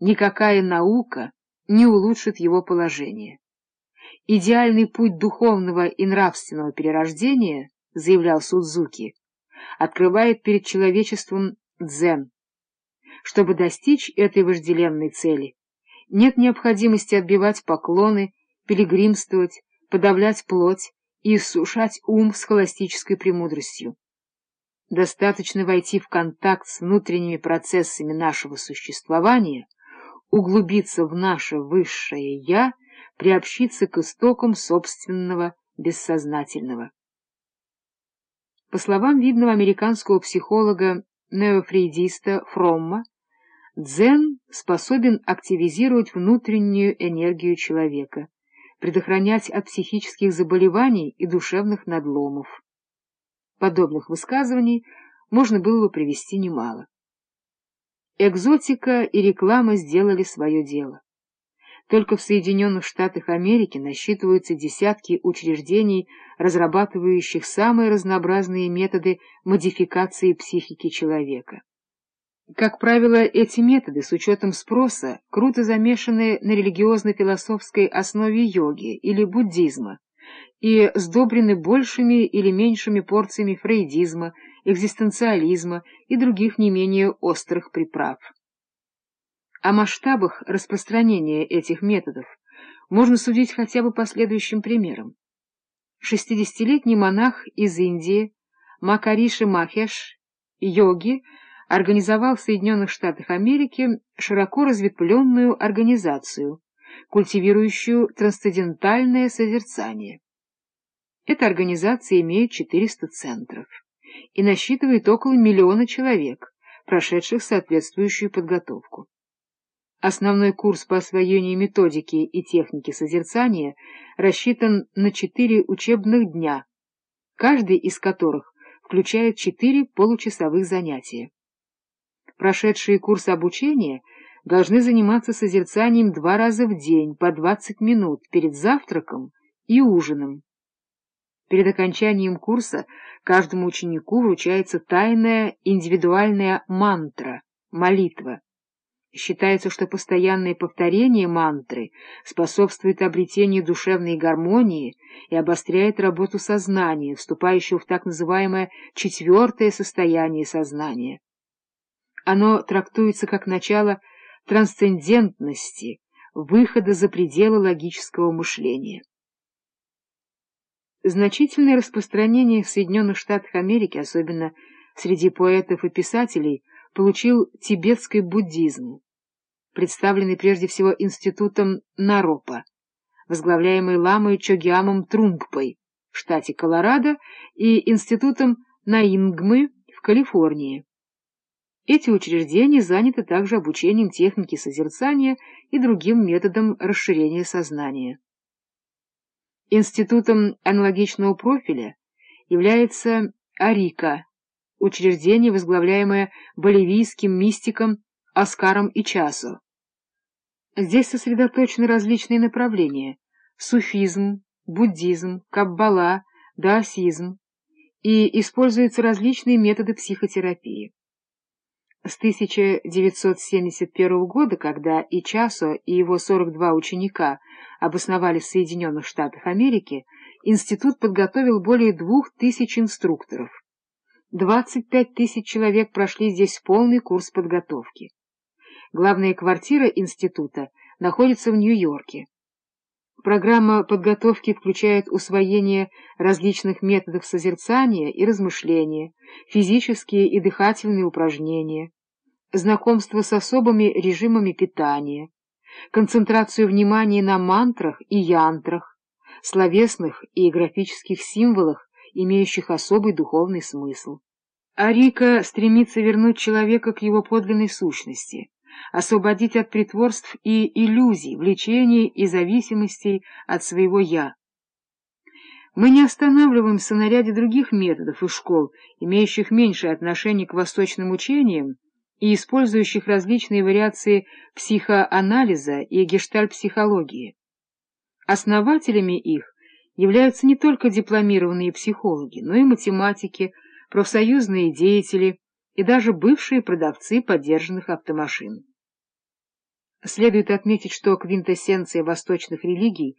никакая наука не улучшит его положение. Идеальный путь духовного и нравственного перерождения, заявлял Судзуки, открывает перед человечеством дзен. Чтобы достичь этой вожделенной цели, нет необходимости отбивать поклоны, пилигримствовать, подавлять плоть и иссушать ум схоластической премудростью. Достаточно войти в контакт с внутренними процессами нашего существования, углубиться в наше высшее «я», приобщиться к истокам собственного бессознательного. По словам видного американского психолога неофрейдиста Фромма, дзен способен активизировать внутреннюю энергию человека, предохранять от психических заболеваний и душевных надломов. Подобных высказываний можно было бы привести немало. Экзотика и реклама сделали свое дело. Только в Соединенных Штатах Америки насчитываются десятки учреждений, разрабатывающих самые разнообразные методы модификации психики человека. Как правило, эти методы, с учетом спроса, круто замешаны на религиозно-философской основе йоги или буддизма и сдобрены большими или меньшими порциями фрейдизма, экзистенциализма и других не менее острых приправ. О масштабах распространения этих методов можно судить хотя бы по следующим примерам. Шестидесятилетний монах из Индии Макариши Махеш, йоги, организовал в Соединенных Штатах Америки широко разветвленную организацию, культивирующую трансцендентальное созерцание. Эта организация имеет 400 центров и насчитывает около миллиона человек, прошедших соответствующую подготовку. Основной курс по освоению методики и техники созерцания рассчитан на четыре учебных дня, каждый из которых включает четыре получасовых занятия. Прошедшие курс обучения должны заниматься созерцанием два раза в день по 20 минут перед завтраком и ужином. Перед окончанием курса каждому ученику вручается тайная индивидуальная мантра, молитва. Считается, что постоянное повторение мантры способствует обретению душевной гармонии и обостряет работу сознания, вступающего в так называемое четвертое состояние сознания. Оно трактуется как начало трансцендентности, выхода за пределы логического мышления. Значительное распространение в Соединенных Штатах Америки, особенно среди поэтов и писателей, получил тибетский буддизм, представленный прежде всего институтом Наропа, возглавляемый ламой Чогиамом Трунгпой в штате Колорадо и институтом Наингмы в Калифорнии. Эти учреждения заняты также обучением техники созерцания и другим методам расширения сознания. Институтом аналогичного профиля является Арика, учреждение, возглавляемое боливийским мистиком Оскаром Ичасо. Здесь сосредоточены различные направления — суфизм, буддизм, каббала, даосизм, и используются различные методы психотерапии. С 1971 года, когда Ичасо и его 42 ученика обосновались в Соединенных Штатах Америки, институт подготовил более двух тысяч инструкторов. 25 тысяч человек прошли здесь полный курс подготовки. Главная квартира института находится в Нью-Йорке. Программа подготовки включает усвоение различных методов созерцания и размышления, физические и дыхательные упражнения, знакомство с особыми режимами питания, концентрацию внимания на мантрах и янтрах, словесных и графических символах, имеющих особый духовный смысл. Арика стремится вернуть человека к его подлинной сущности, освободить от притворств и иллюзий, влечений и зависимостей от своего «я». Мы не останавливаемся на ряде других методов и школ, имеющих меньшее отношение к восточным учениям и использующих различные вариации психоанализа и гештальт-психологии. Основателями их являются не только дипломированные психологи, но и математики, профсоюзные деятели и даже бывшие продавцы подержанных автомашин. Следует отметить, что квинтэссенция восточных религий